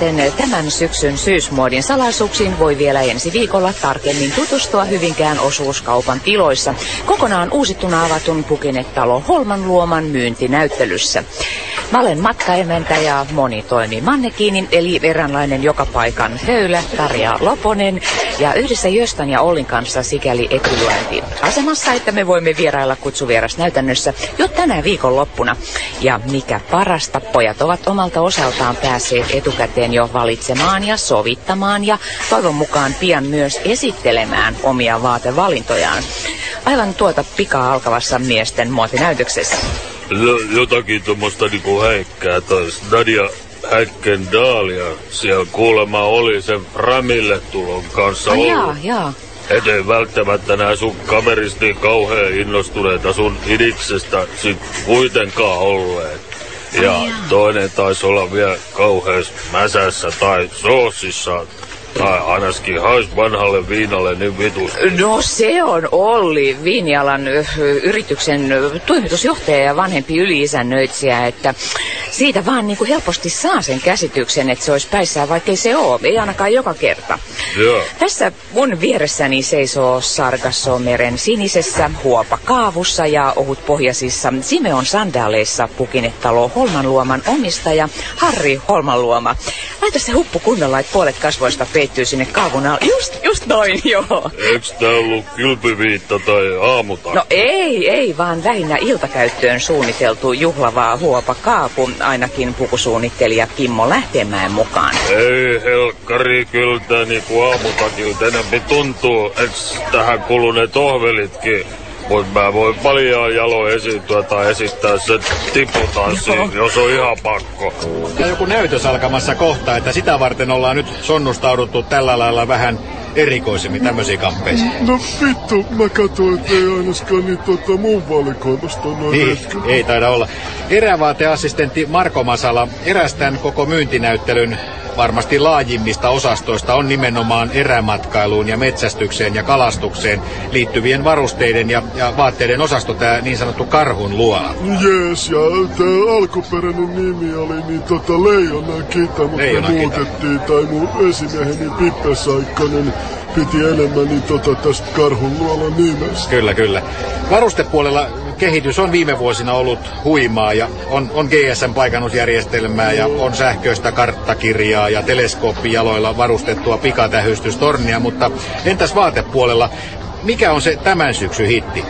Etukäteen tämän syksyn syysmuodin salaisuuksiin voi vielä ensi viikolla tarkemmin tutustua Hyvinkään osuuskaupan tiloissa kokonaan uusittuna avatun Pukinetalo Holman luoman myyntinäyttelyssä. Mä olen matkaemäntä ja moni toimi Mannekiinin, eli eräänlainen joka paikan höylä, Tarja Loponen, ja yhdessä Jöstan ja Ollin kanssa sikäli etyluenti asemassa, että me voimme vierailla kutsuvierasnäytännössä jo tänä viikonloppuna. Ja mikä parasta, pojat ovat omalta osaltaan päässeet etukäteen jo valitsemaan ja sovittamaan ja toivon mukaan pian myös esittelemään omia vaatevalintojaan. Aivan tuota pikaa alkavassa miesten muotinäytöksessä. Jotakin tuommoista niinku häikkää taas. Nadia Häkkendaalia siellä kuulemma oli sen Framille tulon kanssa Ai jaa, jaa. Et ei välttämättä nää sun kaverista niin kauhean innostuneita sun idiksestä sit kuitenkaan olleet. Ja Ai toinen taisi olla vielä kauheas mäsässä tai soosissa tai ainakin hais vanhalle viinalle niin vitus. No se on Olli, viinialan yrityksen toimitusjohtaja ja vanhempi yliisännöitsijä, että siitä vaan niin kuin helposti saa sen käsityksen, että se olisi päissään, vaikkei se ole, ei ainakaan joka kerta. Joo. Tässä mun vieressäni seisoo Sargassomeren sinisessä huopakaavussa ja ohutpohjaisissa Simeon sandaaleissa pukinetalo Holmanluoman omistaja Harri Holmanluoma. Laita se huppu kunnolla, että puolet kasvoista peittyy sinne kaavun alle. Just, just noin, joo. Eiks tää ollut kylpyviitta tai aamuta? No ei, ei, vaan lähinnä iltakäyttöön suunniteltu juhlavaa huopakaapu, ainakin pukusuunnittelija Kimmo Lähtemäen mukaan. Ei helkkari, kyllä tää niinku aamutakilta enemmän tuntuu, eks tähän kuluneet ohvelitkin mutta mä voin paljon jalo esiintyä tai esittää sen tiputanssi, jos on ihan pakko. Ja joku näytös alkamassa kohta, että sitä varten ollaan nyt sonnustauduttu tällä lailla vähän erikoisemmin tämmöisiin kamppeisiin. No vittu, mä katsoin, että ei ainakaan niin tota mun valikoimasta noin Niin, ei taida olla. Erävaateassistentti Marko Masala, erästän koko myyntinäyttelyn varmasti laajimmista osastoista on nimenomaan erämatkailuun ja metsästykseen ja kalastukseen liittyvien varusteiden ja, ja vaatteiden osasto, tämä niin sanottu karhun luola. Jees, ja tämä alkuperäinen nimi oli niin tota Leijona Kita, mutta me muutettiin, tai mun esimieheni Pippe Saikkonen piti enemmän niin tota tästä karhun luolan nimestä. Kyllä, kyllä. Varustepuolella kehitys on viime vuosina ollut huimaa ja on, on GSM-paikannusjärjestelmää ja on sähköistä karttakirjaa ja teleskooppijaloilla varustettua pikatähystystornia, mutta entäs vaatepuolella, mikä on se tämän syksyn hitti?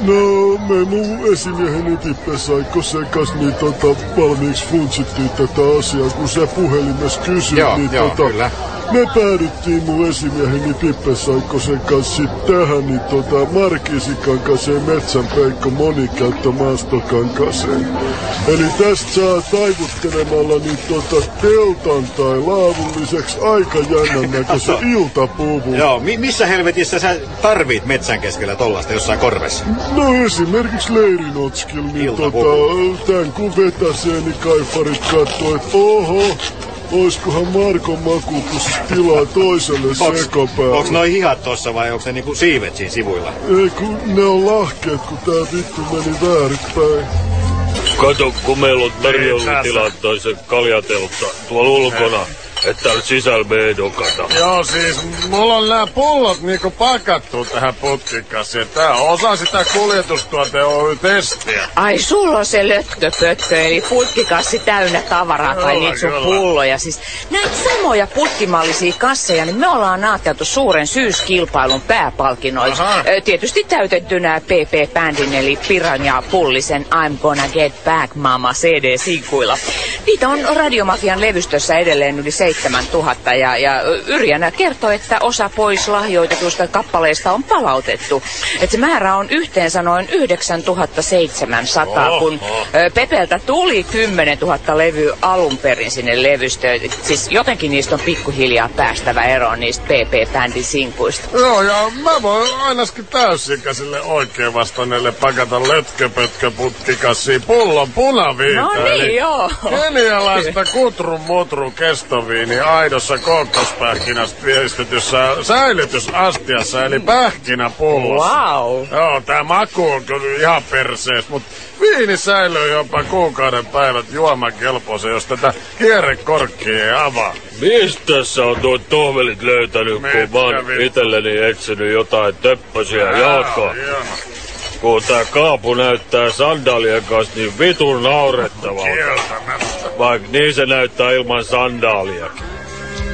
No, me mun esimieheni Tippe Saikko sekas niin tota valmiiksi funtsittiin tätä asiaa, kun se puhelimessa kysyi. Joo, niin joo, tota, kyllä. Me päädyttiin mun esimieheni Pippe Saikkosen kanssa sit tähän, niin tota Markisikan kanssa Metsän Peikko monikäyttömaastokankaseen. Eli tästä saa taivuttelemalla niin tota teltan tai laavun lisäksi aika jännän näköisen iltapuvun. Joo, mi- missä helvetissä sä tarvit metsän keskellä tollasta jossain korvessa? No esimerkiksi leirinotskil, niin tota, tän kun vetäsee, niin kaifarit katsoo, että oho, oiskohan Markon maku, kun se tilaa toiselle sekopäälle. Onks noi hihat tossa vai onks ne niinku siivet siinä sivuilla? Ei kun ne on lahkeet, kun tää vittu meni väärinpäin. Kato, kun meillä on tarjolla tilat toisen kaljateltta tuolla ulkona, että täällä sisällä me ei dokata. Joo, siis mulla on nämä pullot niinku pakattu tähän putkikasiin. Tää on osa sitä kuljetustuote Oy-testiä. Ai sulla on se löttöpöttö, eli putkikassi täynnä tavaraa tai Kyllä, niitä sun kyllä. pulloja. Siis näitä samoja putkimallisia kasseja, niin me ollaan ajateltu suuren syyskilpailun pääpalkinnoiksi. Aha. Tietysti täytettynä PP-bändin eli Piranha Pullisen I'm Gonna Get Back Mama CD-sinkuilla. Niitä on Radiomafian levystössä edelleen yli 7000 ja, ja Yrjänä kertoo, että osa pois lahjoitetuista kappaleista on palautettu. Että se määrä on yhteensä noin 9700, kun ö, Pepeltä tuli 10 000 levyä alun perin sinne levystöön. Siis jotenkin niistä on pikkuhiljaa päästävä eroon niistä PP-bändin sinkuista. Joo, ja mä voin ainakin täysikäisille oikein vastanneille pakata lötköpötkö putkikassiin pullon punaviita. No niin, eli joo. Kenialaista kutrun mutru kestoviini aidossa kookospähkinästä viestityssä säilytysastiassa, eli pähkinäpullossa. Wow. Joo, tää maku on kyllä ihan persees, mut viini säilyy jopa kuukauden päivät juomakelpoisen, jos tätä kierrekorkkia ei avaa. Mistä sä on tuo tohvelit löytänyt, Mitkä kun mä oon vittu? itselleni etsinyt jotain töppösiä jalkaa? Hieno. Kun tää kaapu näyttää sandaalien kanssa niin vitun naurettavalta. Kieltämättä. Vaikka niin se näyttää ilman sandaaliakin.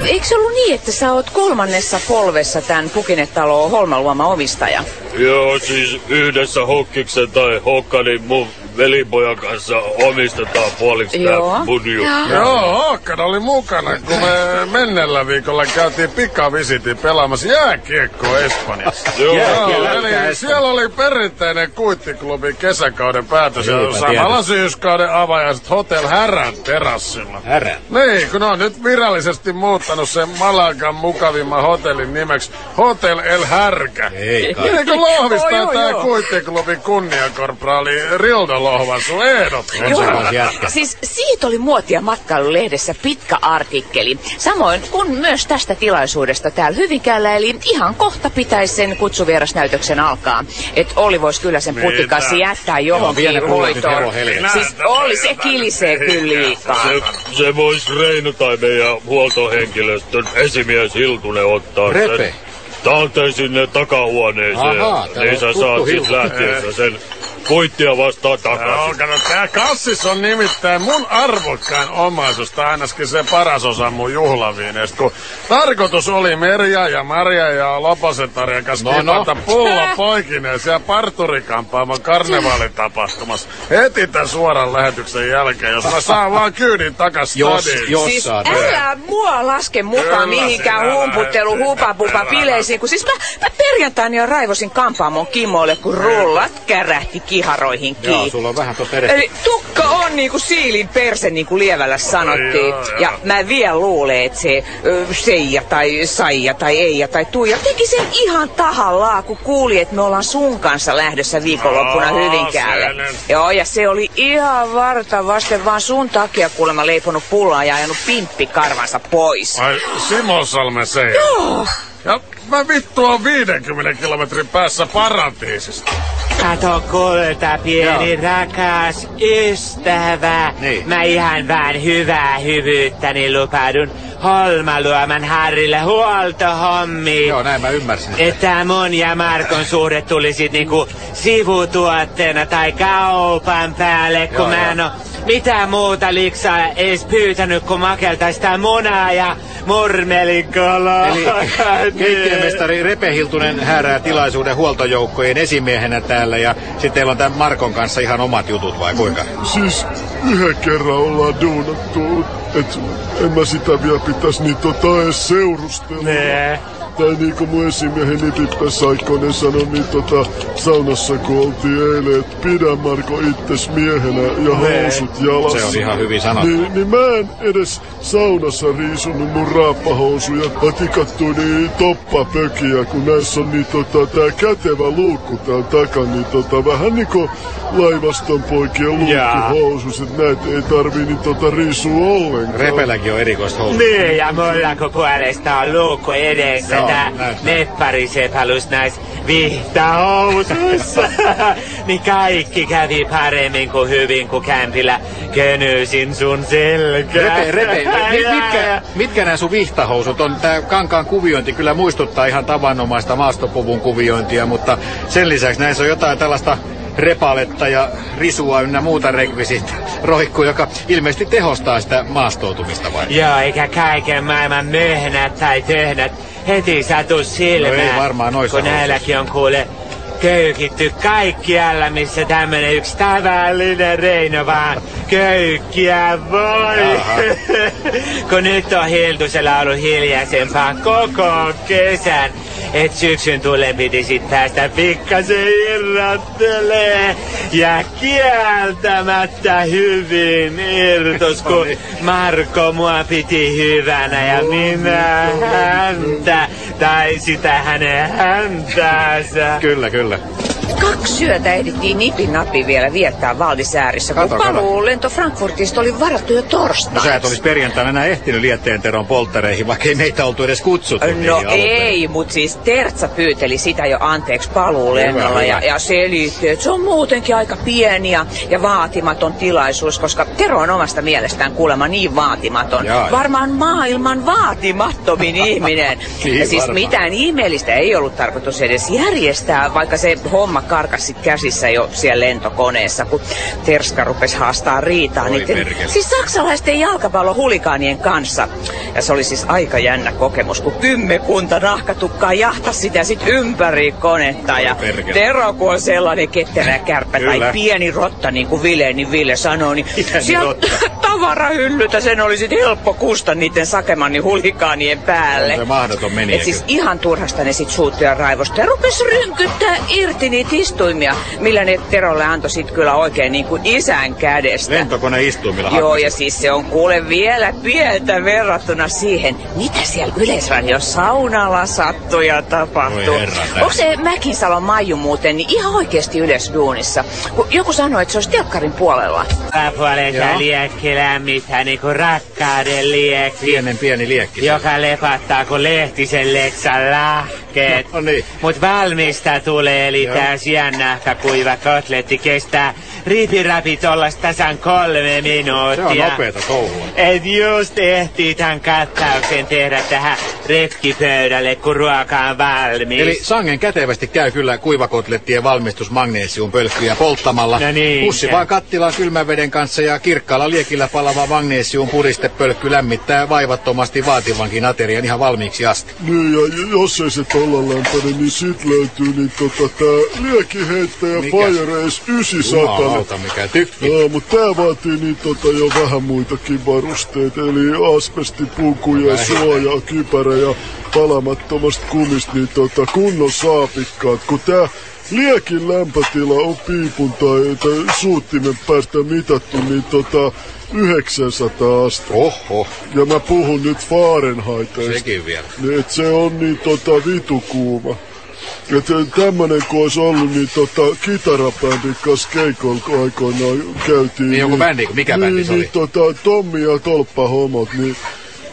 Eikö se ollut niin, että sä oot kolmannessa polvessa tämän Pukinetalo Holmaluoma omistaja? Joo, siis yhdessä Hokkiksen tai Hokkani mun velipojan kanssa omistetaan puoliksi Joo. tää juttu. Joo, Håkan oli mukana, kun me mennellä viikolla käytiin pikavisitin pelaamassa jääkiekkoa Espanjassa. Joo, Joo, eli siellä oli perinteinen kuittiklubin kesäkauden päätös ja samalla tietysti. syyskauden avajaiset Hotel Härän terassilla. Härän. Niin, kun on nyt virallisesti muuttanut sen Malagan mukavimman hotellin nimeksi Hotel El Härkä. Ei kai. Niin kuin lohvistaa tää kuittiklubin kunniakorporaali Rildo Lohvasu ehdottomasti. Jätkä. Siis siitä oli muotia matkailulehdessä pitkä artikkeli. Samoin kuin myös tästä tilaisuudesta täällä Hyvinkäällä, eli ihan kohta pitäisi sen kutsuvierasnäytöksen alkaa. Et Oli vois kyllä sen putikassi jättää Joo, johonkin hoitoon. Siis oli se kilisee kyllä liikaa. Se, se vois Reino tai meidän huoltohenkilöstön esimies Hiltunen ottaa Repe. sen talteen sinne takahuoneeseen. Ahaa, täällä niin on sä saat sit lähtiessä sen kuittia vastaan Joo, takaisin. kato, tää kassis on nimittäin mun arvokkain omaisuus, tai ainakin se paras osa mun juhlaviineistä, kun tarkoitus oli Merja ja Maria ja Loposetarjan kanssa No, no. pullo poikineen siellä parturikampaamon karnevaalitapahtumassa heti tämän suoran lähetyksen jälkeen, jos mä saan vaan kyydin takas Jos, stadiin. jos Siis saat. älä mua laske mukaan Kyllä mihinkään humputtelu hupapupa bileisiin, kun siis mä, mä perjantaina jo raivosin kampaamon Kimolle, kun rullat kärähti kiharoihin Joo, kiinni. sulla on vähän tuossa edessä. Eli tukka on niinku siilin perse, niin kuin Lievällä sanottiin. Joo, joo. Ja mä vielä luulen, että se ö, Seija tai Saija tai Eija tai Tuija teki sen ihan tahallaan, kun kuuli, että me ollaan sun kanssa lähdössä viikonloppuna Aa, Hyvinkäälle. Joo, ja se oli ihan varta vasten vaan sun takia kuulemma leiponut pullaa ja ajanut pimppi karvansa pois. Ai, Simonsalmen se. Ja mä vittu on 50 kilometrin päässä paratiisista. Kato kulta, pieni rakas ystävä. Niin. Mä ihan vaan hyvää hyvyyttäni lupaudun Holmaluoman Harrille huoltohommiin. Joo, näin mä ymmärsin. Että... Mun ja Markon suhde tulisi niinku sivutuotteena tai kaupan päälle, kun Joo, mä en oo mitään muuta liksaa edes pyytänyt, kun makelta sitä munaa ja murmelikalaa. Eli keittiömestari Repe Hiltunen häärää tilaisuuden huoltojoukkojen esimiehenä täällä ja sitten teillä on tämän Markon kanssa ihan omat jutut vai kuinka? Siis yhden kerran ollaan duunattu, et en mä sitä vielä pitäis niin tota edes seurustella. Nee. Tai niinku mun esimieheni Pippe Saikkonen sanoi, niin tota saunassa kun oltiin eilen, että pidä Marko itses miehenä ja housut jalassa. Se on ihan hyvin sanottu. Niin, niin mä en edes saunassa riisunut mun raappahousuja, vaan tikattu niin toppapökiä, kun näissä on niin tota tää kätevä luukku täällä takana, niin tota vähän niinku laivaston poikien luukkuhousus, että näitä ei tarvii niin tota riisua ollenkaan. Repelläkin on erikoista housua. Niin, ja mulla kun puolesta on luukku edessä, Joo, tää näyttää. nepparisepalus näis vihtahousuissa. niin kaikki kävi paremmin kuin hyvin, kun kämpillä könyysin sun selkää. Repe, Repe, mi- mitkä, mitkä nämä sun vihtahousut on? Tää kankaan kuviointi kyllä muistuttaa ihan tavanomaista maastopuvun kuviointia, mutta sen lisäksi näissä on jotain tällaista repaletta ja risua ynnä muuta rekvisit roikku, joka ilmeisesti tehostaa sitä maastoutumista vai? Joo, eikä kaiken maailman möhnät tai töhnät heti satu silmään. No ei varmaan noissa Kun näilläkin on kuule köykitty kaikkialla, missä tämmönen yksi tavallinen Reino vaan köykkiä voi. Kun nyt on Hiltusella ollut hiljaisempaa koko kesän, et syksyn tulen piti sit päästä pikkasen irrottelee. Ja kieltämättä hyvin irtos, kun Marko mua piti hyvänä ja minä häntä. Tai sitä hänen häntäänsä. Kyllä, kyllä. Kaksi syötä ehdittiin nipin napi vielä viettää Valdisäärissä, kun Kato, kato. paluu lento Frankfurtista oli varattu jo No torstaina. sä et olisi perjantaina enää ehtinyt Lietteen Teron polttareihin, vaikka ei meitä oltu edes kutsuttu. No ei, mutta siis Tertsa pyyteli sitä jo anteeksi paluulennolla ja, ja selitti, että se on muutenkin aika pieni ja, ja vaatimaton tilaisuus, koska Tero on omasta mielestään kuulemma niin vaatimaton. Jaa, jaa. Varmaan maailman vaatimattomin ihminen. Niin ja siis varmaan. mitään ihmeellistä ei ollut tarkoitus edes järjestää, vaikka se homma karkasi käsissä jo siellä lentokoneessa, kun Terska rupesi haastaa riitaa perkele. siis saksalaisten jalkapallohulikaanien kanssa. Ja se oli siis aika jännä kokemus, kun kymmenkunta nahkatukkaa jahtasi sitä sit ympäri konetta. Ja perkele. Tero, kun on sellainen ketterä kärppä tai pieni rotta, niin kuin Ville, niin Ville sanoi, niin Pieni sieltä tavarahyllytä sen oli sit helppo kusta niiden sakemannin hulikaanien päälle. On se mahdoton meniä Et siis ihan turhasta ne sit suuttui ja raivosta ja rupes rynkyttää irti niitä istuimia, millä ne Terolle antoi sit kyllä oikein niin kuin isän kädestä. Lentokone istuimilla Joo, ja siis se on kuule vielä pientä verrattuna siihen, mitä siellä Yleisradion saunalla sattuu ja tapahtuu. Onko se Mäkinsalon Maiju muuten niin ihan oikeasti yleisduunissa? Kun joku sanoi, että se olisi telkkarin puolella. Puolelta Joo. liekki lämmittää niinku rakkauden liekki. Pienen pieni liekki. Joka lepattaa kuin lehtisen leksan lahkeet. No niin. Mut valmista tulee, eli Joo. tää siannahka kuiva kotletti kestää ripirapi tollas tasan kolme minuuttia. Se on nopeeta touhua. Et just ehtii tämän kattauksen tehdä tähän retkipöydälle, kun ruoka on valmis. Eli sangen kätevästi käy kyllä kuivakotlettien valmistus magnesiumpölkkyjä polttamalla. No niin. Pussi vaan kattilaan kylmän veden kanssa ja kirkkaalla liekillä palava magnesium puristepölkky lämmittää vaivattomasti vaativankin aterian ihan valmiiksi asti. Niin, ja jos ei se tolla lämpöinen, niin sit löytyy niin tota tää liekiheittäjä Mikä? Fire Ace 900. Jumalauta, mikä tykki. Joo, mutta tää vaatii niin tota jo vähän muitakin varusteita, eli asbestipukuja, suojaa, kypärä ja palamattomasta kumista, niin tota kunnon saapikkaat, kun tää liekin lämpötila on piipun tai, tai suuttimen päästä mitattu, niin tota 900 astetta. Oho, Ja mä puhun nyt Fahrenheitista. sekin vielä. Niin, et se on niin tota vitu kuuma. Et tämmönen kun olisi ollut, niin tota kitarabändin kanssa keikolla kun aikoinaan käytiin. Niin joku bändi, mikä bändi niin, se oli? Niin tota Tommi ja Tolppa homot, niin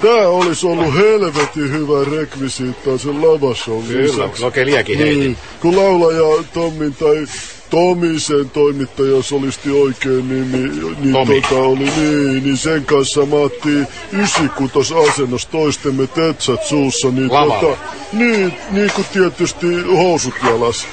tää olisi ollut helvetin hyvä rekvisiittaa sen lavashow Kyllä, lisäksi. oikein liekiheitin. Niin, kun laulaja Tommin tai Tomisen toimittaja solisti oikein nimi, niin, Tomi. tota oli niin, niin sen kanssa maattiin 96 asennossa toistemme tetsät suussa, niin tota, niin, niin kuin tietysti housut jalas.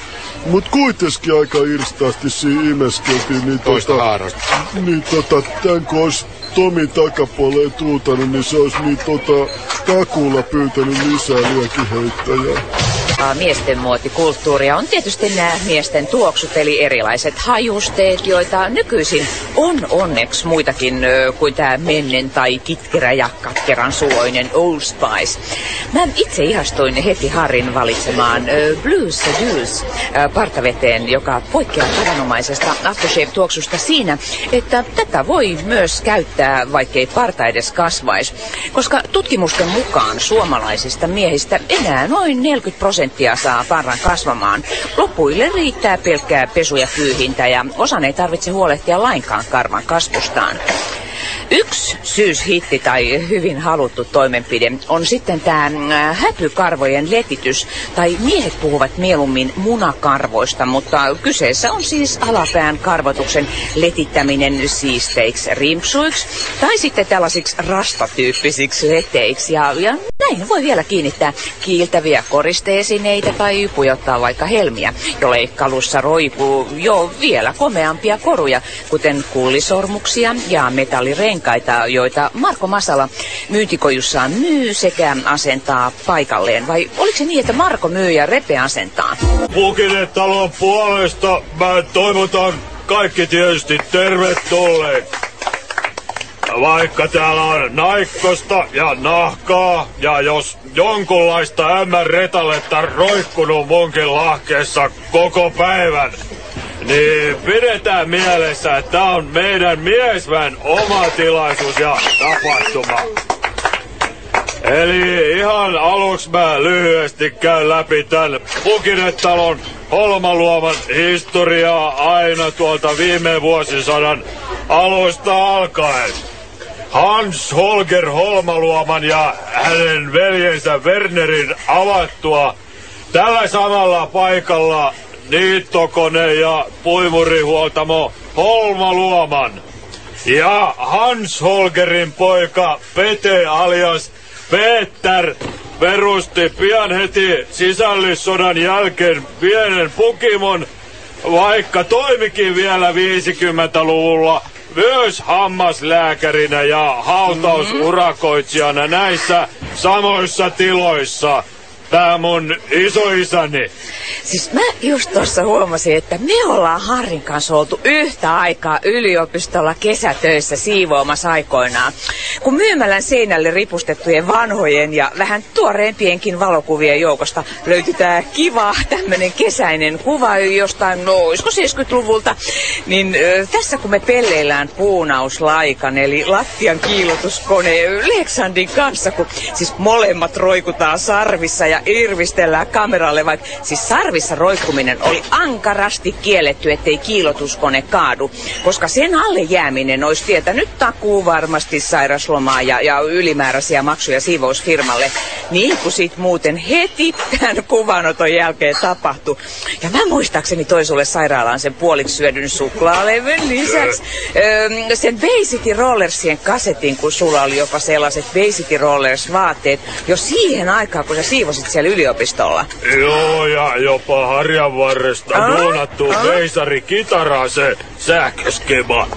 Mut kuitenkin aika irstaasti siinä imeskeltiin, niin Toista tota, haarosta. niin tota, tän kun olisi Tomi takapuoleen tuutanut, niin se olisi niin tota, takuulla pyytänyt lisää liekiheittäjää. Miesten muotikulttuuria on tietysti nämä miesten tuoksut, eli erilaiset hajusteet, joita nykyisin on onneksi muitakin kuin tämä mennen tai kitkerä ja katkeran suloinen Old Spice. Mä itse ihastuin heti Harrin valitsemaan ö, Blues Seduce partaveteen, joka poikkeaa tavanomaisesta aftershave-tuoksusta siinä, että tätä voi myös käyttää, vaikkei parta edes kasvaisi. Koska tutkimusten mukaan suomalaisista miehistä enää noin 40 prosenttia saa parran kasvamaan. Lopuille riittää pelkkää pesu ja kyyhintä ja osan ei tarvitse huolehtia lainkaan karvan kasvustaan. Yksi syyshitti tai hyvin haluttu toimenpide on sitten tämä häpykarvojen letitys, tai miehet puhuvat mieluummin munakarvoista, mutta kyseessä on siis alapään karvotuksen letittäminen siisteiksi rimpsuiksi, tai sitten tällaisiksi rastatyyppisiksi leteiksi, ja, ja näin voi vielä kiinnittää kiiltäviä koristeesineitä tai pujottaa vaikka helmiä, jo leikkalussa roipuu jo vielä komeampia koruja, kuten kullisormuksia ja metallirenkaita, joita Marko Masala myyntikojussaan myy sekä asentaa paikalleen. Vai oliko se niin, että Marko myy ja Repe asentaa? Pukinetalon puolesta mä toivotan kaikki tietysti tervetulleet. Vaikka täällä on naikkosta ja nahkaa, ja jos jonkunlaista ämmän retaletta roikkunut munkin lahkeessa koko päivän, niin pidetään mielessä, että tää on meidän miesvän oma tilaisuus ja tapahtuma. Eli ihan aluksi mä lyhyesti käyn läpi tän Pukinetalon Holmaluoman historiaa aina tuolta viime vuosisadan alusta alkaen. Hans Holger Holmaluoman ja hänen veljensä Wernerin avattua tällä samalla paikalla niittokone ja puimurihuoltamo Holmaluoman. Ja Hans Holgerin poika Pete alias Peter perusti pian heti sisällissodan jälkeen pienen Pukimon, vaikka toimikin vielä 50-luvulla myös hammaslääkärinä ja hautausurakoitsijana näissä samoissa tiloissa. Tää mun isoisäni. Siis mä just tuossa huomasin, että me ollaan Harrin kanssa oltu yhtä aikaa yliopistolla kesätöissä siivoamassa aikoinaan. Kun myymälän seinälle ripustettujen vanhojen ja vähän tuoreempienkin valokuvien joukosta löytyi tää kiva tämmönen kesäinen kuva jostain, no olisiko 70-luvulta, niin ö, tässä kun me pelleillään puunauslaikan eli lattian kiilotuskone Leksandin kanssa, kun siis molemmat roikutaan sarvissa ja irvistellään kameralle, vaikka siis sarvissa roikkuminen oli ankarasti kielletty, ettei kiilotuskone kaadu, koska sen alle jääminen olisi tietänyt takuu varmasti sairaslomaa ja, ja ylimääräisiä maksuja siivousfirmalle, niin kuin sit muuten heti tämän kuvanoton jälkeen tapahtui. Ja mä muistaakseni toi sulle sairaalaan sen puoliksi syödyn suklaalevyn lisäksi. Öö, sen Bay City Rollersien kasetin, kun sulla oli jopa sellaiset Bay City Rollers vaatteet jo siihen aikaan, kun sä siivosit siellä yliopistolla. Joo, ja jopa harjan varresta Ah? duunattu Ah? veisari kitaraa se sähköskema.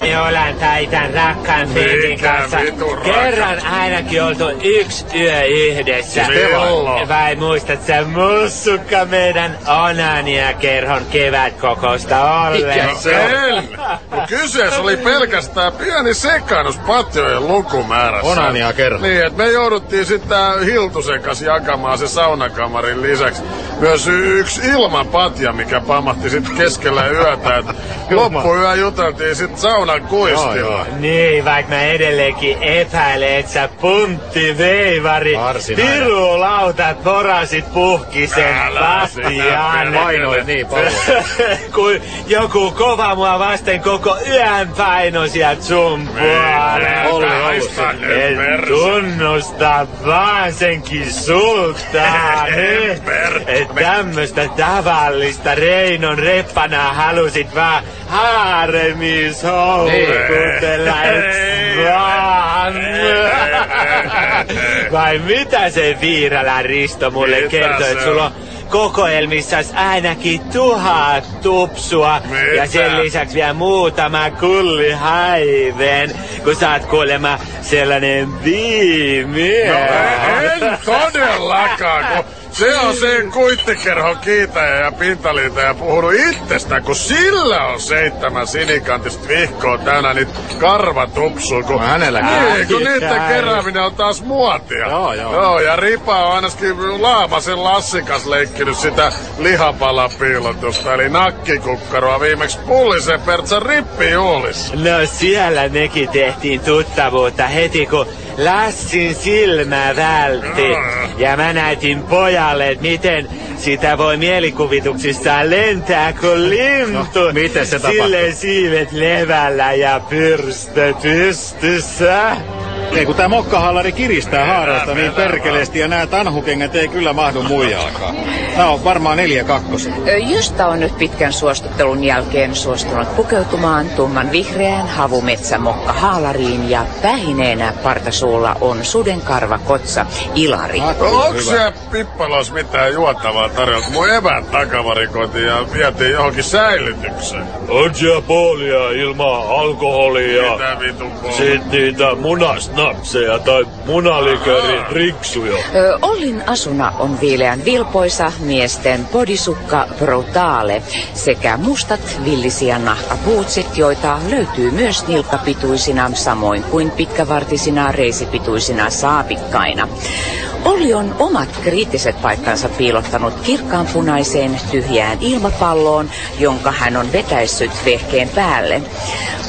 Me ollaan taitan rakkaan Mikä kanssa kerran ainakin oltu yksi yö yhdessä. Milloin? Vai muistat sä mussukka meidän Onania kerhon kevätkokousta ollen? Se en. Kun kyseessä oli pelkästään pieni sekaannus patjojen lukumäärässä. Onania kerho. Niin, että me jouduttiin sitten Hiltusen kanssa jakamaan se saunakamarin lisäksi myös yksi ilman patja, mikä pamahti sitten keskellä yötä. Et loppuyö juteltiin sitten saunan kuistilla. Joo, joo. Niin, vaikka mä edelleenkin epäilen, että sä puntti veivari, Varsinainen. pirulautat porasit puhkisen Älä pastiaan. Painoit niin paljon. Kun joku kova mua vasten koko yön paino sieltä sun puolelle. Olli, En tunnusta vaan senkin sultaan. Perse. Et tämmöstä tavallista Reinon reppanaa halusit vaan haaremis houkutella, vaan. Vai mitä se Viirala Risto mulle kertoi, että sulla on? On kokoelmissas ainakin tuhat tupsua Mitä? ja sen lisäksi vielä muutama kullihaiven, kun sä oot kuulemma sellainen biimi. No en todellakaan, kun se on sen kuittikerhon kiitäjä ja pintaliitäjä puhunut itsestä, kun sillä on seitsemän sinikantista vihkoa täynnä niitä karvatupsua. Kun, No hänelläkin. Niin, kun niiden kerääminen on taas muotia. Joo, joo. joo ja Ripa on ainakin Laamasen Lassin kanssa leikkinyt sitä lihapalapiilotusta, eli nakkikukkaroa viimeksi Pullisen Pertsan rippijuhlissa. No siellä mekin tehtiin tuttavuutta heti kun Lassin silmä vältti. Ja mä näytin pojalle, että miten sitä voi mielikuvituksissaan lentää kuin lintu. No, miten se tapahtui? Silleen siivet levällä ja pyrstö pystyssä. Ei kun tää mokkahallari kiristää haaroista niin perkeleesti ja nämä tanhukengät ei kyllä mahdu muijaakaan. Tää on varmaan neljä kakkosen. Josta on nyt pitkän suostuttelun jälkeen suostunut pukeutumaan tumman vihreään havumetsämokka haalariin ja pähineenä partasuulla on sudenkarva kotsa Ilari. No, onko siellä Pippalos mitään juotavaa tarjolta? Mun evät takavarikoitiin ja vietiin johonkin säilytykseen. On siellä poolia ilman alkoholia. Mitä vitun? Sitten niitä munasnapseja tai munalikörin riksuja. Ö, Ollin asuna on viileän vilpoisa miesten bodysukka brutale sekä mustat villisiä nahkapuutsit, joita löytyy myös nilkkapituisina samoin kuin pitkävartisina reisipituisina saapikkaina. Olli on omat kriittiset paikkansa piilottanut kirkkaanpunaiseen tyhjään ilmapalloon, jonka hän on vetäissyt vehkeen päälle.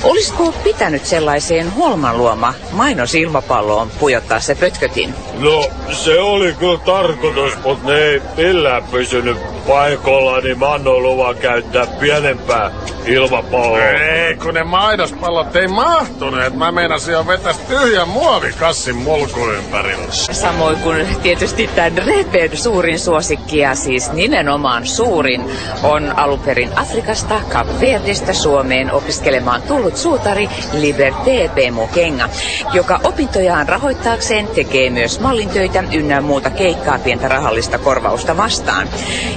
Olisiko pitänyt sellaiseen Holman luoma mainosilmapalloon pujottaa se pötkötin? No, se oli kyllä tarkoitus, mutta ne ei millään pysynyt paikolla, niin mä käyttää pienempää ilmapalloa. Ei, kun ne mainospallot ei mahtuneet. Mä meinasin jo vetää tyhjän muovikassin mulku ympärillä. Samoin kuin tietysti tämän Repen suurin suosikki ja siis nimenomaan suurin on alunperin Afrikasta Kapverdistä Suomeen opiskelemaan tullut suutari Liberté Bemokenga, joka opintojaan rahoittaakseen tekee myös mallintöitä ynnä muuta keikkaa pientä rahallista korvausta vastaan.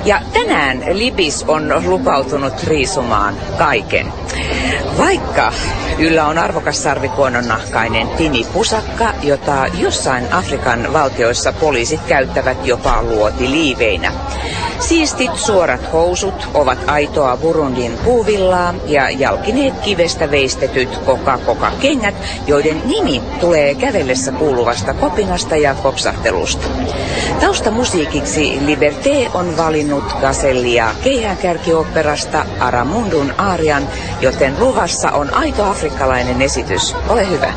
Ja tänään Libis on lupautunut riisumaan kaiken. Vaikka yllä on arvokas sarvikuononnahkainen tinipusakka, jota jossain Afrikan valtioissa poliisit käyttävät jopa luotiliiveinä. Siistit suorat housut ovat aitoa Burundin puuvillaa ja jalkineet kivestä veistetyt koka-koka kengät, joiden nimi tulee kävellessä kuuluvasta kopinasta ja kopsahtelusta. Taustamusiikiksi Liberté on valinnut Gasellia keihäänkärkioopperasta Aramundun aarian, joten luvassa on aito afrikkalainen esitys. Ole hyvä.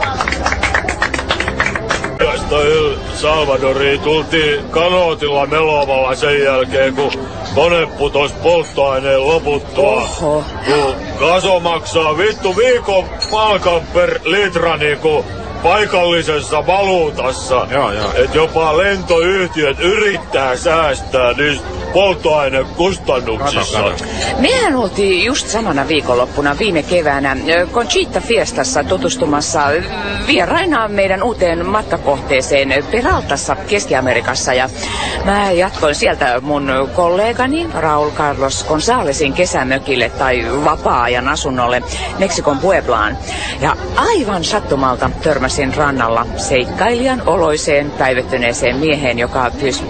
Tästä El Salvadoriin tultiin kanootilla melovalla sen jälkeen, kun kone putos polttoaineen loputtua. Oho. Kun kaso maksaa vittu viikon palkan per litra niinku paikallisessa valuutassa. Joo, joo. Et jopa lentoyhtiöt yrittää säästää niistä polttoainekustannuksissa. Kato, kato. Mehän oltiin just samana viikonloppuna viime keväänä Conchita Fiestassa tutustumassa vieraina meidän uuteen matkakohteeseen Peraltassa Keski-Amerikassa. Ja mä jatkoin sieltä mun kollegani Raul Carlos Gonzalesin kesämökille tai vapaa-ajan asunnolle Meksikon Pueblaan. Ja aivan sattumalta törmäsin rannalla seikkailijan oloiseen päivettyneeseen mieheen, joka pyysi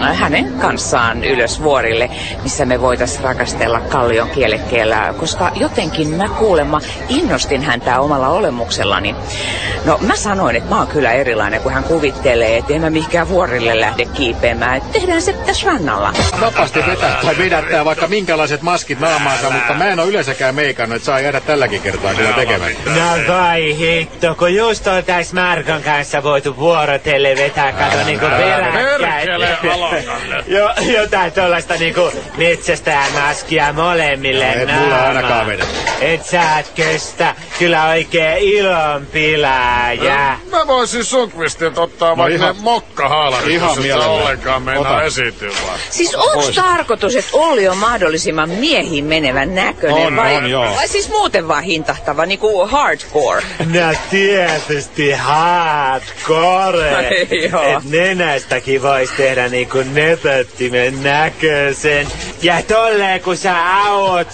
hänen kanssaan ylös vuorille, missä me voitais rakastella kallion kielekkeellä, koska jotenkin mä kuulemma innostin häntä omalla olemuksellani. No mä sanoin, että mä oon kyllä erilainen, kun hän kuvittelee, että en mä mihinkään vuorille lähde kiipeämään, että tehdään se tässä rannalla. Vapaasti vetää tai vedättää vaikka minkälaiset maskit naamaansa, mutta mä en ole yleensäkään meikannut, että saa jäädä tälläkin kertaa kyllä tekemättä. No vai hitto, kun just on tässä Markon kanssa voitu vuorotelle vetää, kato niinku peräkkäin. Perkele aloitalle. Jo, jotain tuollaista niinku metsästään maskia molemmille No, et mulla ainakaan vedä. Et sä et kestä, kyllä oikee ilonpilaaja. Mä voisin Sundqvistilta ottaa vaikka ihan- ne mokkahaalarit, ihan jos et ollenkaan meinaa esiintyä vaan. Siis onko tarkoitus, että Olli on mahdollisimman miehiin menevän näköinen On, vai, on, joo. vai siis muuten vaan hintahtava, niinku hardcore? No tietysti hardcore. Ei joo. Et nenästäkin vois tehdä niinku nepöttimen näköisen. Ja tolleen kun sä aot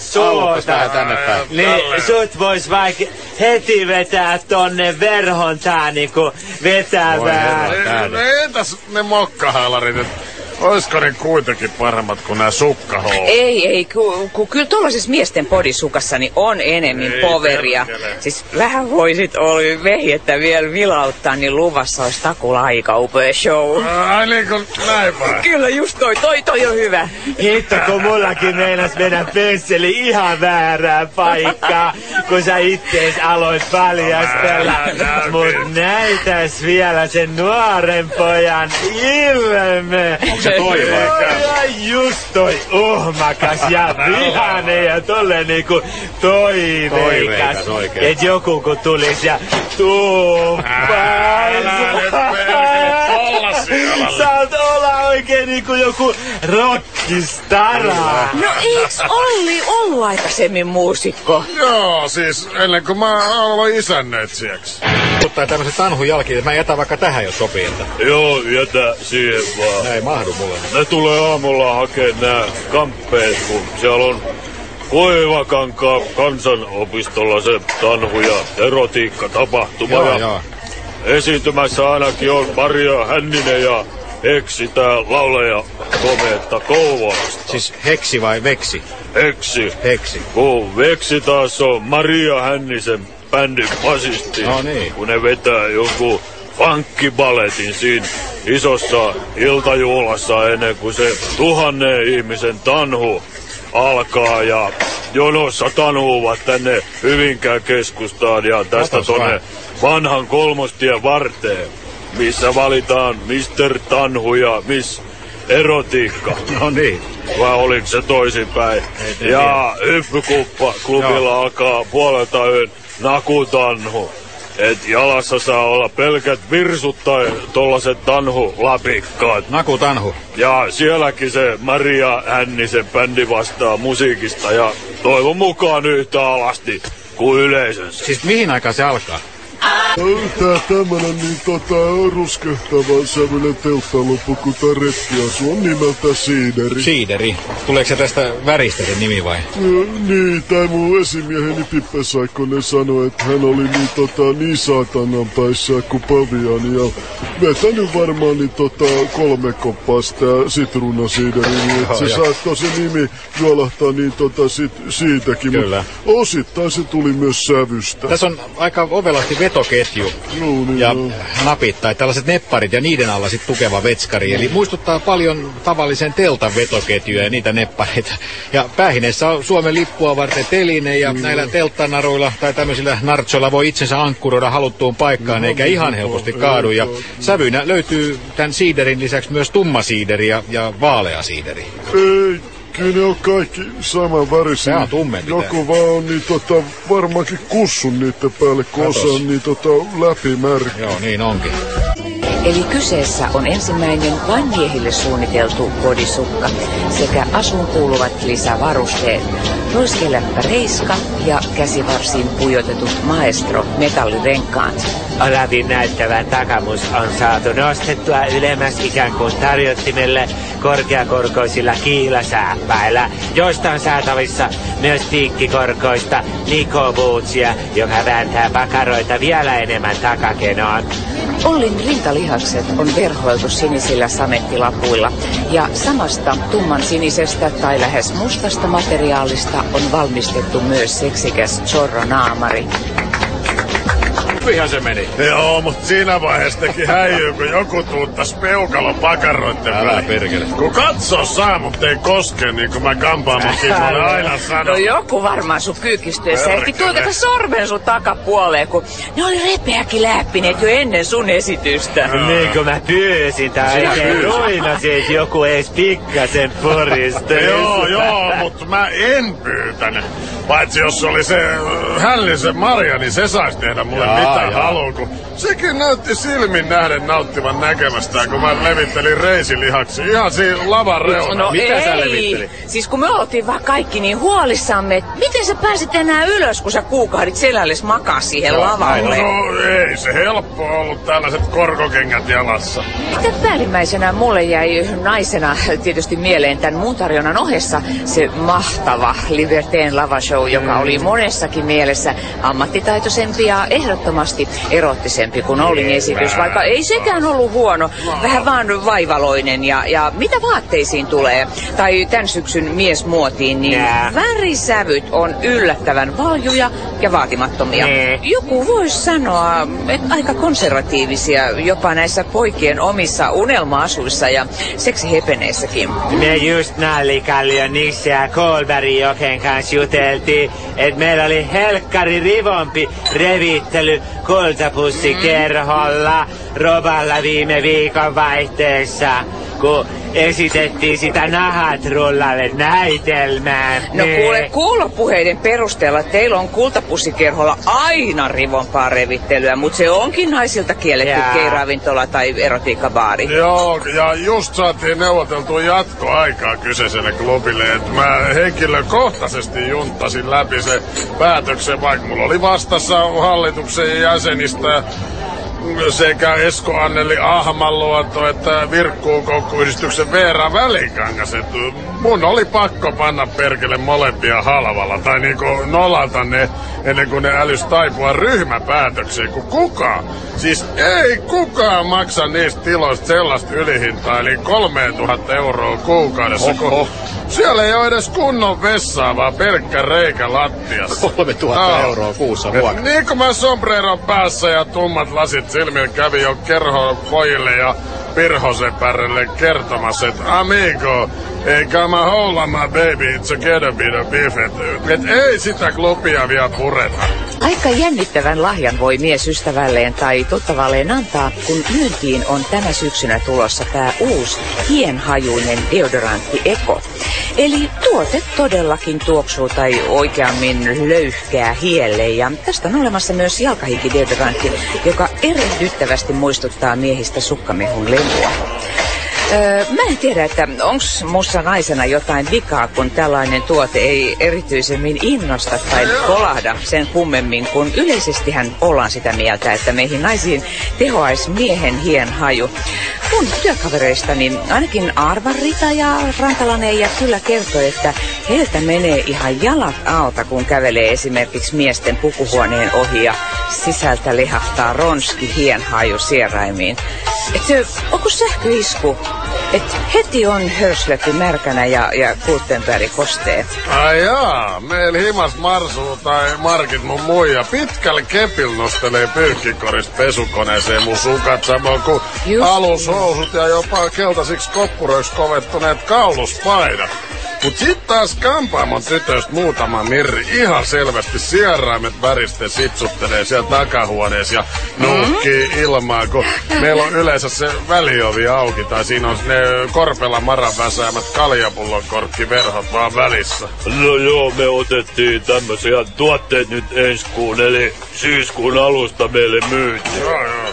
päin. niin sut vois vaikka heti vetää tonne verhon tää niinku Voi vetävää. No entäs ne mokkahaalarit, et oisko ne kuitenkin paremmat kuin nämä sukkahoulut? Ei, ei, kun ku, kyllä tuollaisessa miesten podisukassa niin on enemmän Ei poveria. perkele. Siis vähän voisit Olli vehjettä vielä vilauttaa, niin luvassa olisi takula aika upea show. Ai niin kuin näin vai? Kyllä just toi, toi, toi on hyvä. Hitto, kun mullakin meinas mennä pensseli ihan väärään paikkaan, kun sä ittees aloit paljastella. Mut näitäs vielä sen nuoren pojan ilme. Se toi vai? Ja just toi uhmakas ja vihane ja tolle niinku toiveikas. Toiveikas oikein. Et joku kun tulis ja tuuppaisi. Älä nyt perkele tollasia Saat olla oikein niinku joku rockistara. No eiks Olli ollut aikaisemmin muusikko? Joo, siis ennen kuin mä aloin isännöitsijäksi. Mutta tämmöiset tanhun jälki, mä jätän vaikka tähän, jos sopii. Että Joo, jätä siihen vaan. nää ei mahdu mulle. Ne tulee aamulla hakee nämä kamppeet, kun siellä on Koivakankaa kansanopistolla se tanhu- ja erotiikka tapahtuma. Joo, ja joo. Esiintymässä ainakin on Maria Hänninen ja Heksi, tää lauleja komeetta Kouvolasta. Siis heksi vai veksi? Heksi. Heksi. Kun Veksi taas on Maria Hännisen bändin basisti. No niin. Kun ne vetää jonkun funkkibaletin siinä isossa iltajuhlassa ennen kuin se tuhannen ihmisen tanhu alkaa ja jonossa tanhuvat tänne Hyvinkään keskustaan ja tästä tonne vanhan kolmostien varteen, missä valitaan Mr. Tanhu ja Miss Erotiikka. No niin. Vai oliko se toisinpäin? Ja Hyppykuppa klubilla alkaa puolelta yön nakutanhu. Et jalassa saa olla pelkät virsut tai tollaset tanhulapikkaat. Naku Tanhu. Ja sielläkin se Maria Hännisen bändi vastaa musiikista ja toivon mukaan yhtä alasti kuin yleisönsä. Siis mihin aikaan se alkaa? Tää tämmönen niin tota ruskehtava sävyinen telttaloppu, kun tää retkiasu on nimeltä Siideri. Siideri. Tuleeko se tästä väristä se nimi vai? Ö, Niin, tai mun esimieheni Pippe Saikkonen sanoi, että hän oli niin, tota, niin saatanan päissään kuin paviani ja vetänyt varmaan niin, tota, kolme koppaa sitä sitruunasiideriä, niin että se saattoi se nimi juolahtaa niin, tota, sit, siitäkin, Kyllä. osittain se tuli myös sävystä. Tässä on aika ovelasti vetoketju Joo, niin, ja napit tai tällaiset nepparit ja niiden alla sitten tukeva vetskari. Eli muistuttaa paljon tavallisen teltan vetoketjuja ja niitä neppareita. Ja päähineessä on Suomen lippua varten teline ja näillä telttanaruilla tai tämmöisillä nartsoilla voi itsensä ankkuroida haluttuun paikkaan eikä ihan helposti kaadu. Ja sävyinä löytyy tämän siiderin lisäksi myös tumma siideri ja, ja vaalea siideri. Ei, kyllä ne on kaikki saman värisiä. Tää on tummempi Joku vaan on niin tota, varmaankin kussun niiden päälle, kun Katos. osa on niin tota, läpimärkä. Joo, niin onkin. Eli kyseessä on ensimmäinen vain miehille suunniteltu bodysukka sekä asuun kuuluvat lisävarusteet. Roiskeläppä reiska ja käsivarsiin pujotetut maestro metallirenkaat. Olavin näyttävä takamus on saatu nostettua ylemmäs ikään kuin tarjottimelle korkeakorkoisilla kiilasääppäillä, joista on saatavissa myös piikkikorkoista Nikobootsia, joka vääntää pakaroita vielä enemmän takakenoon. Ollin rintalihakset on verhoiltu sinisillä samettilapuilla ja samasta tumman sinisestä tai lähes mustasta materiaalista on valmistettu myös seksikäs Sorron Amari Ihan se meni. Joo, mutta siinä vaiheessa teki häijyy, kun joku tuuttas peukalon pakaroitten Älä väliin. perkele. Kun katsoo saa, mutta ei koske, niin kuin mä kampaamotkin olen aina No sanonut. joku varmaan sun kyykistyessä ehti tuotata sormen sun takapuoleen, kun ne oli repeäkin läppineet jo ennen sun esitystä. Niin kuin mä pyysin tai ruinasin, että joku edes pikkasen purista. Joo, joo, mutta mä en pyytänyt. Paitsi jos oli se hällisen Maria, niin se saisi tehdä mulle Jaa, mitä jaa. haluaa, kun sekin näytti silmin nähden nauttivan näkemästään, kun mä levittelin reisilihaksi ihan siinä lavan reunalla. No Mitä sä ei. levittelit? Siis kun me oltiin vaan kaikki niin huolissamme, että miten sä pääsit enää ylös, kun sä kuukaudit selälles makaa siihen Joo, lavalle. No ei se helppo ollut tällaiset korkokengät jalassa. Sitten päällimmäisenä mulle jäi naisena tietysti mieleen tämän muun tarjonnan ohessa se mahtava Liberteen lavashow, joka oli monessakin mielessä ammattitaitoisempi ja ehdottomasti erottisempi kuin Ollin esitys, vaikka ei sekään ollut huono, vähän vaan vaivaloinen ja, ja mitä vaatteisiin tulee, tai tämän syksyn miesmuotiin, niin Nää. värisävyt on yllättävän valjuja ja vaatimattomia. Joku voisi sanoa, että aika konservatiivisia jopa näissä poikien omissa unelma-asuissa ja seksihepeneissäkin. Me just Nallikallion Nisse ja Kolberg Joken kanssa juteltiin, että meillä oli helkkari rivompi revittely kultapussikerholla Roballa viime viikon vaihteessa, kun esitettiin sitä nahat rullalle näytelmään. No kuule, kuulopuheiden perusteella teillä on kultapussikerholla aina rivompaa revittelyä, mutta se onkin naisilta kielletty Jaa. keiravintola tai erotiikkabaari. Joo, ja just saatiin neuvoteltua jatkoaikaa kyseiselle klubille, että mä henkilökohtaisesti junttasin läpi se päätöksen, vaikka mulla oli vastassa hallituksen jäsenistä sekä Esko Anneli Ahmanluoto että Virkkuukoukkuyhdistyksen Veera Välikangas. Et mun oli pakko panna perkele molempia halvalla tai niinku nolata ne ennen kuin ne älys taipua ryhmäpäätökseen, kun kukaan, siis ei kukaan maksa niistä tiloista sellaista ylihintaa, eli 3000 euroa kuukaudessa, kun Siellä ei ole edes kunnon vessaa, vaan pelkkä reikä lattiassa. 3000 Aa. euroa kuussa vuokra. Niin kun mä sombreron päässä ja tummat lasit silmillä kävin jo kerho pojille ja Pirhosen pärrelle kertomassa, että amigo, ei come home my baby, it's a get a bit of beef. Et, et ei sitä klubia vielä pureta. Aika jännittävän lahjan voi mies ystävälleen tai tuttavalleen antaa, kun myyntiin on tänä syksynä tulossa tämä uusi hienhajuinen deodorantti Eko. Eli tuote todellakin tuoksuu tai oikeammin löyhkää hielle ja tästä on olemassa myös jalkahikideodorantti, joka erehdyttävästi muistuttaa miehistä sukkamehun lemua. Öö, mä en tiedä, että onks mussa naisena jotain vikaa, kun tällainen tuote ei erityisemmin innosta tai kolahda sen kummemmin, kun yleisestihän ollaan sitä mieltä, että meihin naisiin tehoaisi miehen hien haju. Mun työkavereistani ainakin Arva Rita ja Rantalainen ja kyllä kertoi, että heiltä menee ihan jalat alta, kun kävelee esimerkiksi miesten pukuhuoneen ohi ja sisältä lehahtaa ronski hienhaju sieraimiin. Et, onko sähköisku? Et heti on hörsleppi märkänä ja, ja Gutenberg kostee. Ai jaa, meillä himas Marsu tai Markit mun muija pitkälle kepil nostelee pyyhkikorista pesukoneeseen mun sukat samoin kuin Just alushousut ja jopa keltaisiksi koppuroiksi kovettuneet kauluspaidat. Mut sit taas kampaamon tytöstä muutama mirri ihan selvästi sieraimet väriste sitsuttelee siellä takahuoneessa ja nuuhkii ilmaa, kun meillä on yleensä se väliovi auki tai siinä on ne korpella maran väsäämät kaljapullon korkkiverhot vaan välissä. No joo, me otettiin tämmöisiä tuotteet nyt ensi kuun, eli syyskuun alusta meille myyntiin. Joo, joo.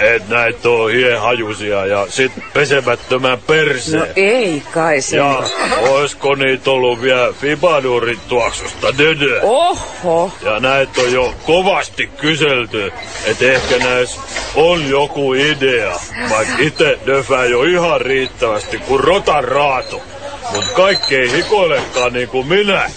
Et näitä on hiehajusia ja sit pesemättömän perseen. No ei kai se. Ja oisko niitä ollut vielä Fibadurin tuoksusta dödö? Oho. Ja näitä on jo kovasti kyselty, että ehkä näissä on joku idea. Vaikka itse döfää jo ihan riittävästi kuin rotan raatu. Mut kaikki ei hikoilekaan niin kuin minä.